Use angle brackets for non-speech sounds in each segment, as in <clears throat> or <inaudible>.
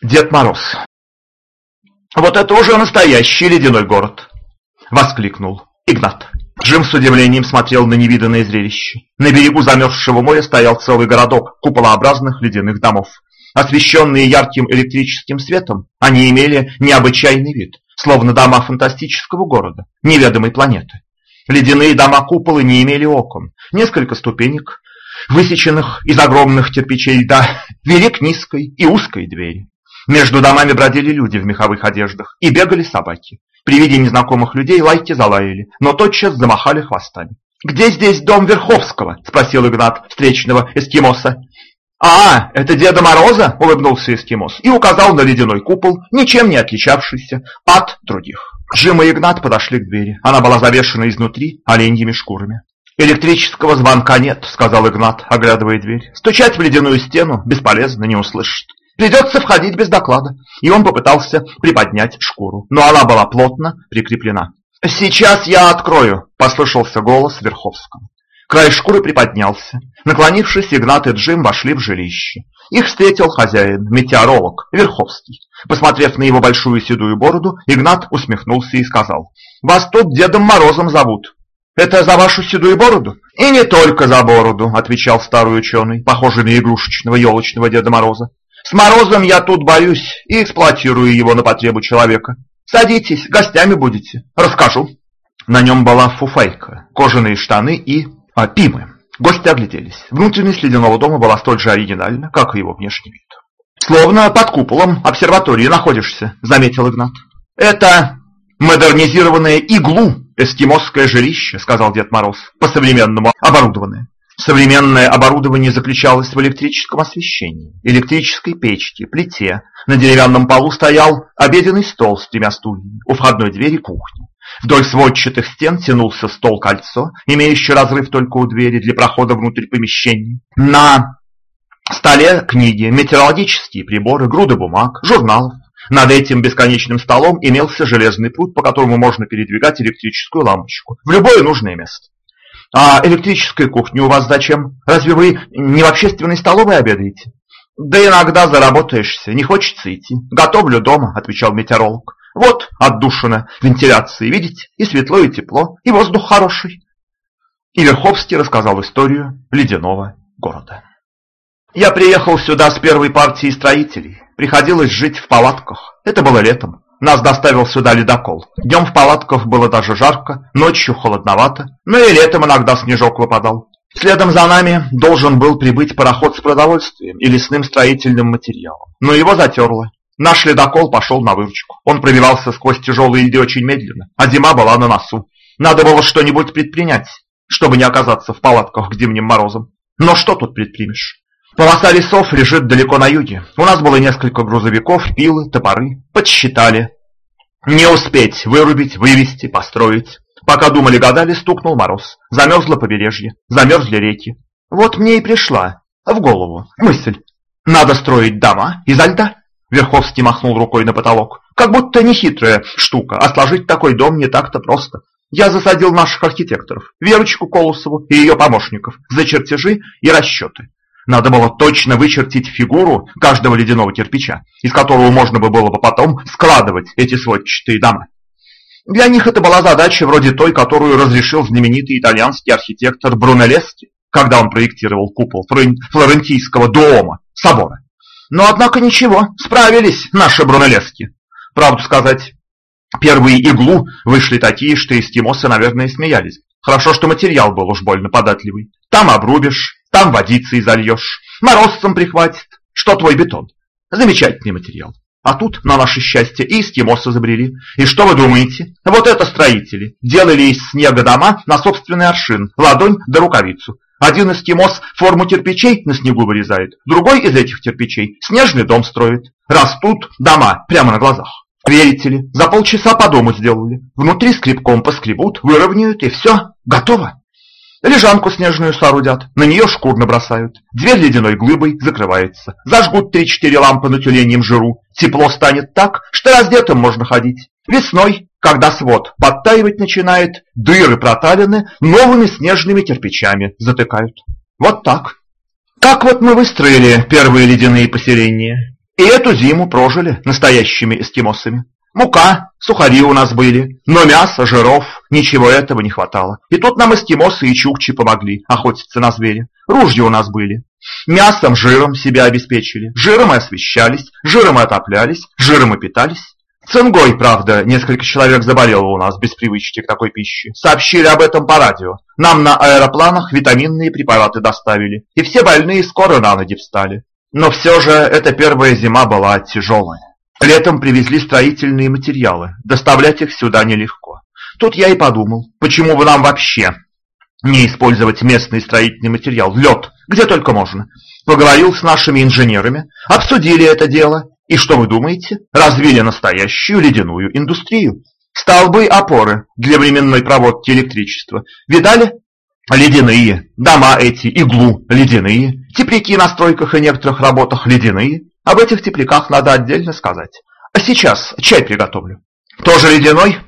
Дед Мороз. «Вот это уже настоящий ледяной город!» — воскликнул Игнат. Джим с удивлением смотрел на невиданное зрелище. На берегу замерзшего моря стоял целый городок куполообразных ледяных домов. Освещенные ярким электрическим светом, они имели необычайный вид, словно дома фантастического города, неведомой планеты. Ледяные дома-куполы не имели окон. Несколько ступенек, высеченных из огромных кирпичей льда, <laughs> вели к низкой и узкой двери. Между домами бродили люди в меховых одеждах и бегали собаки. При виде незнакомых людей лайки залаяли, но тотчас замахали хвостами. «Где здесь дом Верховского?» – спросил Игнат встречного эскимоса. «А, это Деда Мороза?» – улыбнулся эскимос и указал на ледяной купол, ничем не отличавшийся от других. Джим и Игнат подошли к двери. Она была завешена изнутри оленьими шкурами. «Электрического звонка нет», — сказал Игнат, оглядывая дверь. «Стучать в ледяную стену бесполезно, не услышит. Придется входить без доклада». И он попытался приподнять шкуру, но она была плотно прикреплена. «Сейчас я открою», — послышался голос Верховского. Край шкуры приподнялся. Наклонившись, Игнат и Джим вошли в жилище. Их встретил хозяин, метеоролог, Верховский. Посмотрев на его большую седую бороду, Игнат усмехнулся и сказал, «Вас тут Дедом Морозом зовут. Это за вашу седую бороду?» «И не только за бороду», — отвечал старый ученый, похожий на игрушечного елочного Деда Мороза. «С Морозом я тут боюсь и эксплуатирую его на потребу человека. Садитесь, гостями будете. Расскажу». На нем была фуфайка, кожаные штаны и а, Пимы. Гости огляделись. Внутренность ледяного дома была столь же оригинальна, как и его внешний вид. «Словно под куполом обсерватории находишься», — заметил Игнат. «Это модернизированное иглу эскимосское жилище», — сказал Дед Мороз, по-современному оборудованное. Современное оборудование заключалось в электрическом освещении, электрической печке, плите. На деревянном полу стоял обеденный стол с тремя стульями, у входной двери кухни. Вдоль сводчатых стен тянулся стол-кольцо, имеющий разрыв только у двери для прохода внутрь помещения. На столе книги, метеорологические приборы, груды бумаг, журналов. Над этим бесконечным столом имелся железный путь, по которому можно передвигать электрическую лампочку в любое нужное место. А электрическая кухня у вас зачем? Разве вы не в общественной столовой обедаете? Да иногда заработаешься, не хочется идти. Готовлю дома, отвечал метеоролог. Вот отдушина вентиляции, видите? И светло, и тепло, и воздух хороший. И Верховский рассказал историю ледяного города. Я приехал сюда с первой партией строителей. Приходилось жить в палатках. Это было летом. Нас доставил сюда ледокол. Днем в палатках было даже жарко, ночью холодновато, но и летом иногда снежок выпадал. Следом за нами должен был прибыть пароход с продовольствием и лесным строительным материалом, но его затерло. Наш ледокол пошел на выручку. Он пробивался сквозь тяжелые льды очень медленно, а зима была на носу. Надо было что-нибудь предпринять, чтобы не оказаться в палатках к зимним морозам. Но что тут предпримешь? Полоса лесов лежит далеко на юге. У нас было несколько грузовиков, пилы, топоры. Подсчитали. Не успеть вырубить, вывести, построить. Пока думали-гадали, стукнул мороз. Замерзло побережье, замерзли реки. Вот мне и пришла в голову мысль. Надо строить дома изо льда. Верховский махнул рукой на потолок. Как будто нехитрая штука, а сложить такой дом не так-то просто. Я засадил наших архитекторов, Верочку Колосову и ее помощников, за чертежи и расчеты. Надо было точно вычертить фигуру каждого ледяного кирпича, из которого можно было бы потом складывать эти сводчатые дома. Для них это была задача вроде той, которую разрешил знаменитый итальянский архитектор Брунеллески, когда он проектировал купол флорентийского дома, собора. Но, однако, ничего, справились наши брунеллески. Правду сказать, первые иглу вышли такие, что эскимосы, наверное, смеялись. Хорошо, что материал был уж больно податливый. Там обрубишь, там водицей зальешь, морозцем прихватит. Что твой бетон? Замечательный материал. А тут, на наше счастье, и эскимосы забрели. И что вы думаете? Вот это строители. Делали из снега дома на собственный аршин, ладонь да рукавицу. Один эскимос форму кирпичей на снегу вырезает, другой из этих кирпичей снежный дом строит. Растут дома прямо на глазах. Верите ли, за полчаса по дому сделали. Внутри скребком поскребут, выровняют и все, готово. Лежанку снежную соорудят, на нее шкур набросают. Дверь ледяной глыбой закрывается. Зажгут три-четыре лампы на тюленьем жиру. Тепло станет так, что раздетым можно ходить. Весной когда свод подтаивать начинает, дыры проталины новыми снежными кирпичами затыкают. Вот так. Как вот мы выстроили первые ледяные поселения? И эту зиму прожили настоящими эскимосами. Мука, сухари у нас были, но мяса, жиров, ничего этого не хватало. И тут нам эскимосы и чукчи помогли охотиться на зверя. Ружья у нас были. Мясом, жиром себя обеспечили. Жиром и освещались, жиром и отоплялись, жиром и питались. Цингой, правда, несколько человек заболело у нас без привычки к такой пище. Сообщили об этом по радио. Нам на аэропланах витаминные препараты доставили. И все больные скоро на ноги встали. Но все же эта первая зима была тяжелая. Летом привезли строительные материалы. Доставлять их сюда нелегко. Тут я и подумал, почему бы нам вообще не использовать местный строительный материал, лед, где только можно. Поговорил с нашими инженерами, обсудили это дело и что вы думаете? Развили настоящую ледяную индустрию. Столбы опоры для временной проводки электричества. Видали? Ледяные. Дома эти, иглу, ледяные. Тепляки на стройках и некоторых работах ледяные. Об этих тепляках надо отдельно сказать. А сейчас чай приготовлю. Тоже ледяной?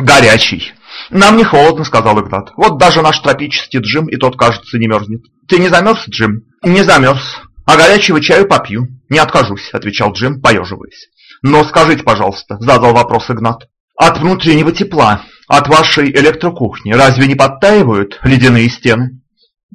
Горячий. Нам не холодно, сказал Игнат. Вот даже наш тропический Джим и тот, кажется, не мерзнет. Ты не замерз, Джим? Не замерз. А горячего чаю попью. Не откажусь, отвечал Джим, поеживаясь. Но скажите, пожалуйста, задал вопрос Игнат. От внутреннего тепла, от вашей электрокухни, разве не подтаивают ледяные стены?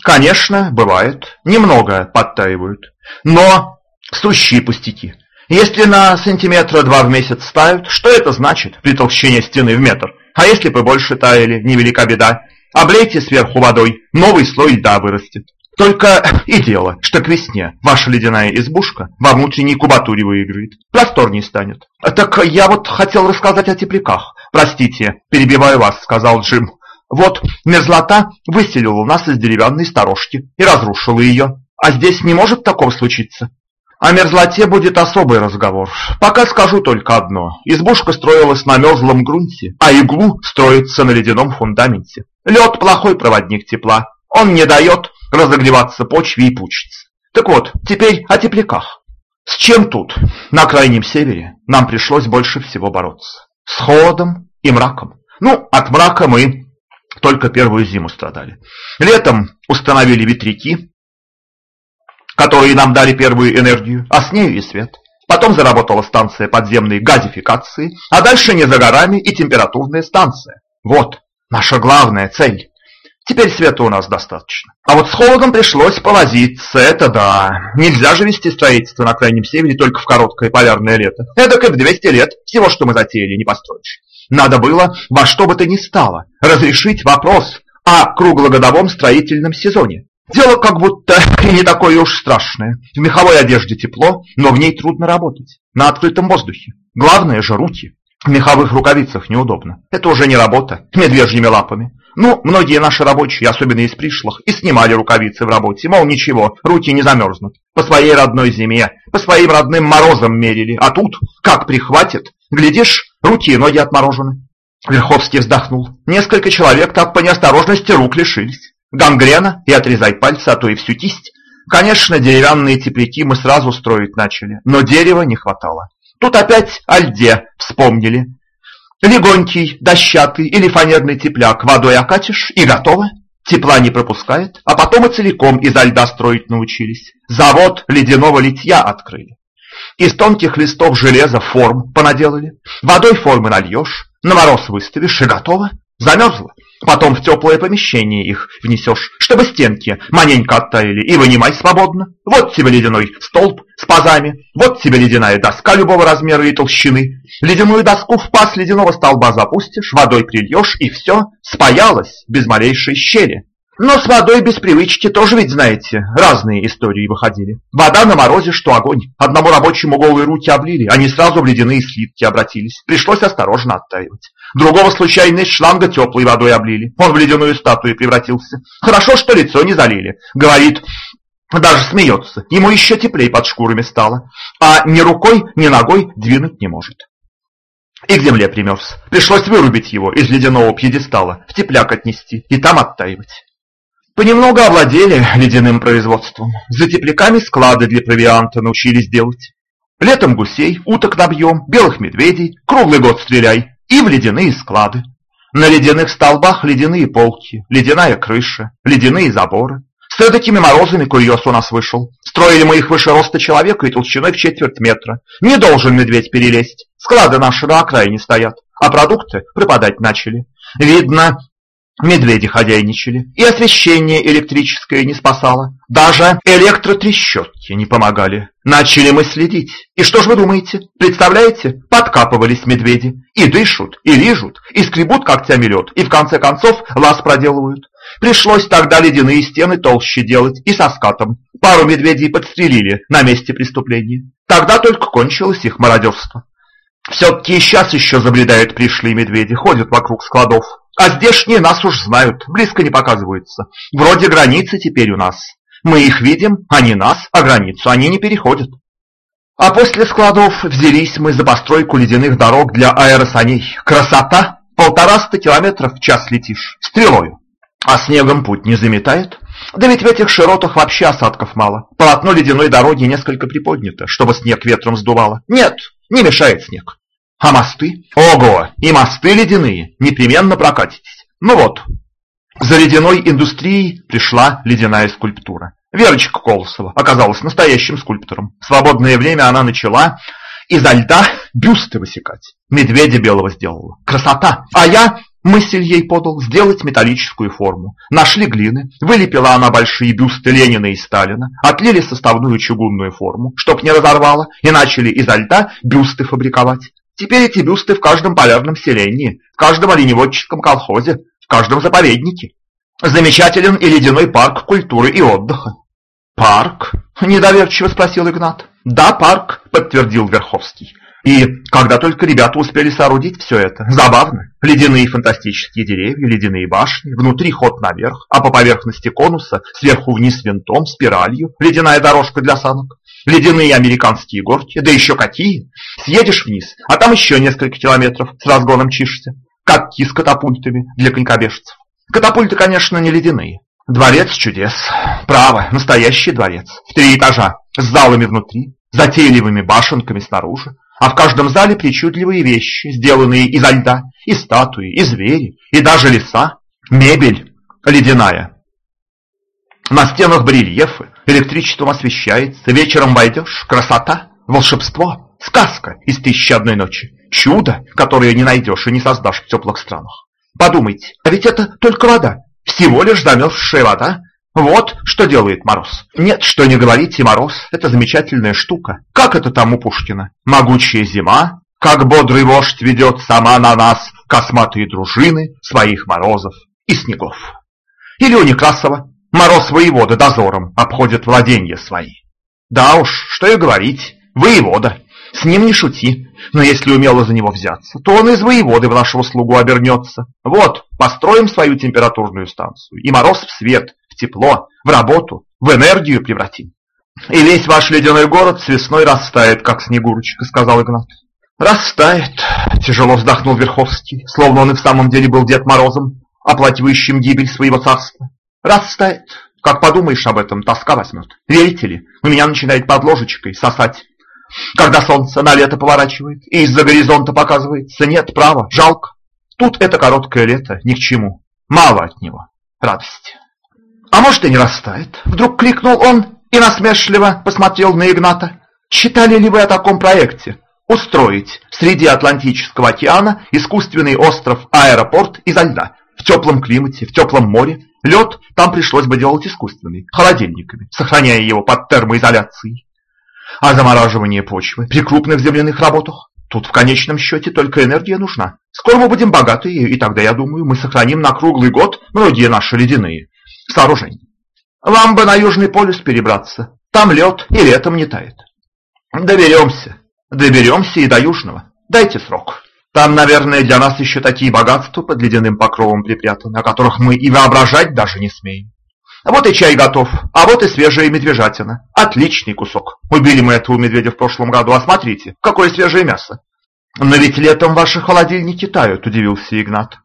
Конечно, бывает. Немного подтаивают. Но сущие пустяки. Если на сантиметра два в месяц ставят, что это значит при толщине стены в метр? А если бы больше таяли, невелика беда. Облейте сверху водой, новый слой льда вырастет. Только <clears throat> и дело, что к весне ваша ледяная избушка во внутренней кубатуре выиграет. Просторней станет. Так я вот хотел рассказать о тепляках. Простите, перебиваю вас, сказал Джим. Вот мерзлота выселила нас из деревянной сторожки и разрушила ее. А здесь не может такого случиться? О мерзлоте будет особый разговор. Пока скажу только одно. Избушка строилась на мерзлом грунте, а иглу строится на ледяном фундаменте. Лед – плохой проводник тепла. Он не дает разогреваться почве и пучиться. Так вот, теперь о тепляках. С чем тут, на крайнем севере, нам пришлось больше всего бороться? С холодом и мраком. Ну, от мрака мы только первую зиму страдали. Летом установили ветряки, которые нам дали первую энергию, а с нею и свет. Потом заработала станция подземной газификации, а дальше не за горами и температурная станция. Вот наша главная цель. Теперь света у нас достаточно. А вот с холодом пришлось повозиться, это да. Нельзя же вести строительство на Крайнем Севере только в короткое полярное лето. Это как в 200 лет всего, что мы затеяли, не построишь. Надо было во что бы то ни стало разрешить вопрос о круглогодовом строительном сезоне. Дело как будто и <laughs> не такое уж страшное. В меховой одежде тепло, но в ней трудно работать. На открытом воздухе. Главное же руки. В меховых рукавицах неудобно. Это уже не работа медвежьими лапами. Ну, многие наши рабочие, особенно из пришлых, и снимали рукавицы в работе, мол, ничего, руки не замерзнут. По своей родной зиме, по своим родным морозам мерили, а тут, как прихватит, глядишь, руки и ноги отморожены. Верховский вздохнул. Несколько человек так по неосторожности рук лишились. Гангрена и отрезай пальцы, а то и всю кисть. Конечно, деревянные тепляки мы сразу строить начали, но дерева не хватало. Тут опять о льде вспомнили. Легонький, дощатый или фанерный тепляк водой окатишь и готово. Тепла не пропускает, а потом и целиком изо льда строить научились. Завод ледяного литья открыли. Из тонких листов железа форм понаделали. Водой формы нальешь, на мороз выставишь и готово. Замерзло. Потом в теплое помещение их внесешь, чтобы стенки маненько оттаяли, и вынимай свободно. Вот тебе ледяной столб с пазами, вот тебе ледяная доска любого размера и толщины. Ледяную доску в паз ледяного столба запустишь, водой прильешь, и все спаялось без малейшей щели. Но с водой без привычки тоже ведь, знаете, разные истории выходили. Вода на морозе, что огонь. Одному рабочему голые руки облили, они сразу в ледяные слитки обратились. Пришлось осторожно оттаивать. Другого случайно из шланга теплой водой облили. Он в ледяную статую превратился. Хорошо, что лицо не залили. Говорит, даже смеется. Ему еще теплей под шкурами стало. А ни рукой, ни ногой двинуть не может. И к земле примерз. Пришлось вырубить его из ледяного пьедестала, в тепляк отнести и там оттаивать. Понемногу овладели ледяным производством. За тепляками склады для провианта научились делать. Летом гусей, уток набьем, белых медведей, круглый год стреляй. И в ледяные склады. На ледяных столбах ледяные полки, ледяная крыша, ледяные заборы. С эдакими морозами курьез у нас вышел. Строили мы их выше роста человека и толщиной в четверть метра. Не должен медведь перелезть. Склады наши на окраине стоят, а продукты пропадать начали. Видно, Медведи хозяйничали, и освещение электрическое не спасало. Даже электротрещотки не помогали. Начали мы следить. И что ж вы думаете? Представляете? Подкапывались медведи. И дышат, и лижут, и скребут когтями лед, и в конце концов лаз проделывают. Пришлось тогда ледяные стены толще делать и со скатом. Пару медведей подстрелили на месте преступления. Тогда только кончилось их мародерство. Все-таки сейчас еще забредают пришлые медведи, ходят вокруг складов. А здешние нас уж знают, близко не показываются. Вроде границы теперь у нас. Мы их видим, они нас, а границу они не переходят. А после складов взялись мы за постройку ледяных дорог для аэросаней. Красота! Полтораста километров в час летишь, стрелою. А снегом путь не заметает? Да ведь в этих широтах вообще осадков мало. Полотно ледяной дороги несколько приподнято, чтобы снег ветром сдувало. Нет, не мешает снег. А мосты? Ого! И мосты ледяные! Непременно прокатитесь. Ну вот, за ледяной индустрией пришла ледяная скульптура. Верочка Колосова оказалась настоящим скульптором. В свободное время она начала изо льда бюсты высекать. Медведя белого сделала. Красота! А я мысль ей подал сделать металлическую форму. Нашли глины, вылепила она большие бюсты Ленина и Сталина, отлили составную чугунную форму, чтоб не разорвало, и начали изо льда бюсты фабриковать. Теперь эти бюсты в каждом полярном селении, в каждом оленеводческом колхозе, в каждом заповеднике. Замечателен и ледяной парк культуры и отдыха. «Парк?» – недоверчиво спросил Игнат. «Да, парк», – подтвердил Верховский. И когда только ребята успели соорудить все это, забавно. Ледяные фантастические деревья, ледяные башни, внутри ход наверх, а по поверхности конуса сверху вниз винтом, спиралью, ледяная дорожка для санок. Ледяные американские горки, да еще какие! Съедешь вниз, а там еще несколько километров с разгоном чишься. Катки с катапультами для конькобежцев. Катапульты, конечно, не ледяные. Дворец чудес. Право, настоящий дворец. В три этажа, с залами внутри, затейливыми башенками снаружи. А в каждом зале причудливые вещи, сделанные изо льда, и статуи, и звери, и даже леса. Мебель ледяная. На стенах барельефы, электричеством освещается, вечером войдешь, красота, волшебство, сказка из тысячи одной ночи, чудо, которое не найдешь и не создашь в теплых странах. Подумайте, а ведь это только вода, всего лишь замерзшая вода. Вот что делает мороз. Нет, что не говорите, мороз – это замечательная штука. Как это там у Пушкина? Могучая зима, как бодрый вождь ведет сама на нас косматые дружины своих морозов и снегов. Или у Некрасова Мороз воевода дозором обходит владения свои. Да уж, что и говорить, воевода. С ним не шути, но если умело за него взяться, то он из воеводы в нашего слугу обернется. Вот, построим свою температурную станцию, и мороз в свет, тепло, в работу, в энергию превратим. И весь ваш ледяной город с весной растает, как снегурочка, сказал Игнат. Растает, тяжело вздохнул Верховский, словно он и в самом деле был Дед Морозом, оплакивающим гибель своего царства. Растает. Как подумаешь об этом, тоска возьмет. Верите ли, у меня начинает под ложечкой сосать. Когда солнце на лето поворачивает и из-за горизонта показывается, нет, права, жалко. Тут это короткое лето ни к чему. Мало от него радости. А может и не растает. Вдруг кликнул он и насмешливо посмотрел на Игната. Читали ли вы о таком проекте? Устроить среди Атлантического океана искусственный остров-аэропорт изо льда в теплом климате, в теплом море, Лед там пришлось бы делать искусственный, холодильниками, сохраняя его под термоизоляцией. А замораживание почвы при крупных земляных работах? Тут в конечном счете только энергия нужна. Скоро мы будем богатые, и тогда, я думаю, мы сохраним на круглый год многие наши ледяные сооружения. Вам бы на Южный полюс перебраться. Там лед и летом не тает. Доберемся. Доберемся и до Южного. Дайте срок. Там, наверное, для нас еще такие богатства под ледяным покровом припрятаны, о которых мы и воображать даже не смеем. Вот и чай готов, а вот и свежая медвежатина. Отличный кусок. Убили мы этого медведя в прошлом году, а смотрите, какое свежее мясо. Но ведь летом ваши холодильники тают, удивился Игнат.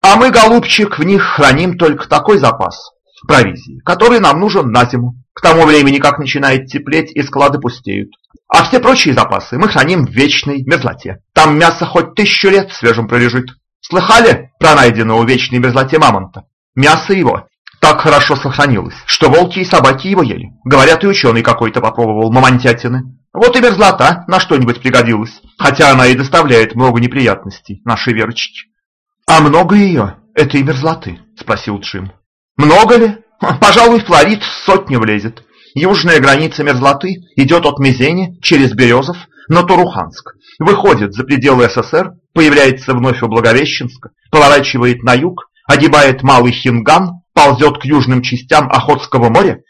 А мы, голубчик, в них храним только такой запас провизии, который нам нужен на зиму. К тому времени, как начинает теплеть, и склады пустеют. А все прочие запасы мы храним в вечной мерзлоте. Там мясо хоть тысячу лет свежим пролежит. Слыхали про найденного в вечной мерзлоте мамонта? Мясо его так хорошо сохранилось, что волки и собаки его ели. Говорят, и ученый какой-то попробовал мамонтятины. Вот и мерзлота на что-нибудь пригодилась, хотя она и доставляет много неприятностей нашей Верочке. «А много ее, этой мерзлоты?» – спросил Джим. «Много ли? Пожалуй, Флорид сотни влезет. Южная граница мерзлоты идет от Мизени через Березов на Туруханск, выходит за пределы СССР, появляется вновь у Благовещенска, поворачивает на юг, огибает Малый Хинган, ползет к южным частям Охотского моря?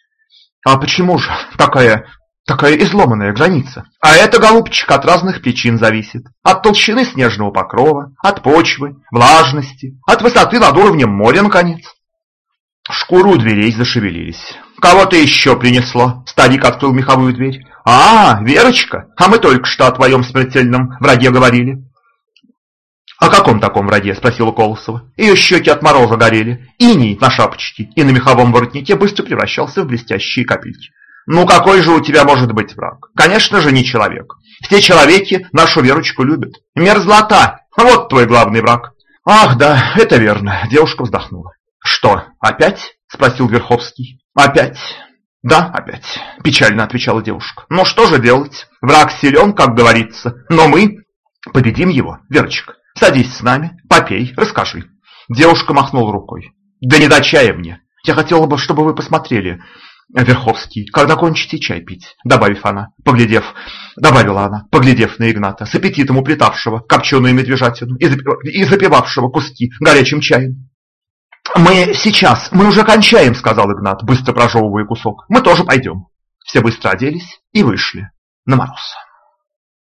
А почему же такая, такая изломанная граница? А это, голубчик, от разных причин зависит. От толщины снежного покрова, от почвы, влажности, от высоты над уровнем моря, наконец. Шкуры у дверей зашевелились. «Кого-то еще принесло?» Старик открыл меховую дверь. «А, Верочка, а мы только что о твоем смертельном враге говорили». «О каком таком враге?» – спросила Колосова. Ее щеки от мороза горели. Иней на шапочке и на меховом воротнике быстро превращался в блестящие капельки. «Ну какой же у тебя может быть враг? Конечно же не человек. Все человеки нашу Верочку любят. Мерзлота! Вот твой главный враг». «Ах, да, это верно», – девушка вздохнула. «Что, опять?» – спросил Верховский. «Опять?» «Да, опять», – печально отвечала девушка. «Ну что же делать? Враг силен, как говорится, но мы победим его, Верочка. Садись с нами, попей, расскажи». Девушка махнула рукой. «Да не до чая мне. Я хотела бы, чтобы вы посмотрели, Верховский, когда кончите чай пить», добавив она, поглядев, добавила она, поглядев на Игната, с аппетитом уплетавшего копченую медвежатину и запивавшего куски горячим чаем. «Мы сейчас, мы уже кончаем», — сказал Игнат, быстро прожевывая кусок. «Мы тоже пойдем». Все быстро оделись и вышли на мороз.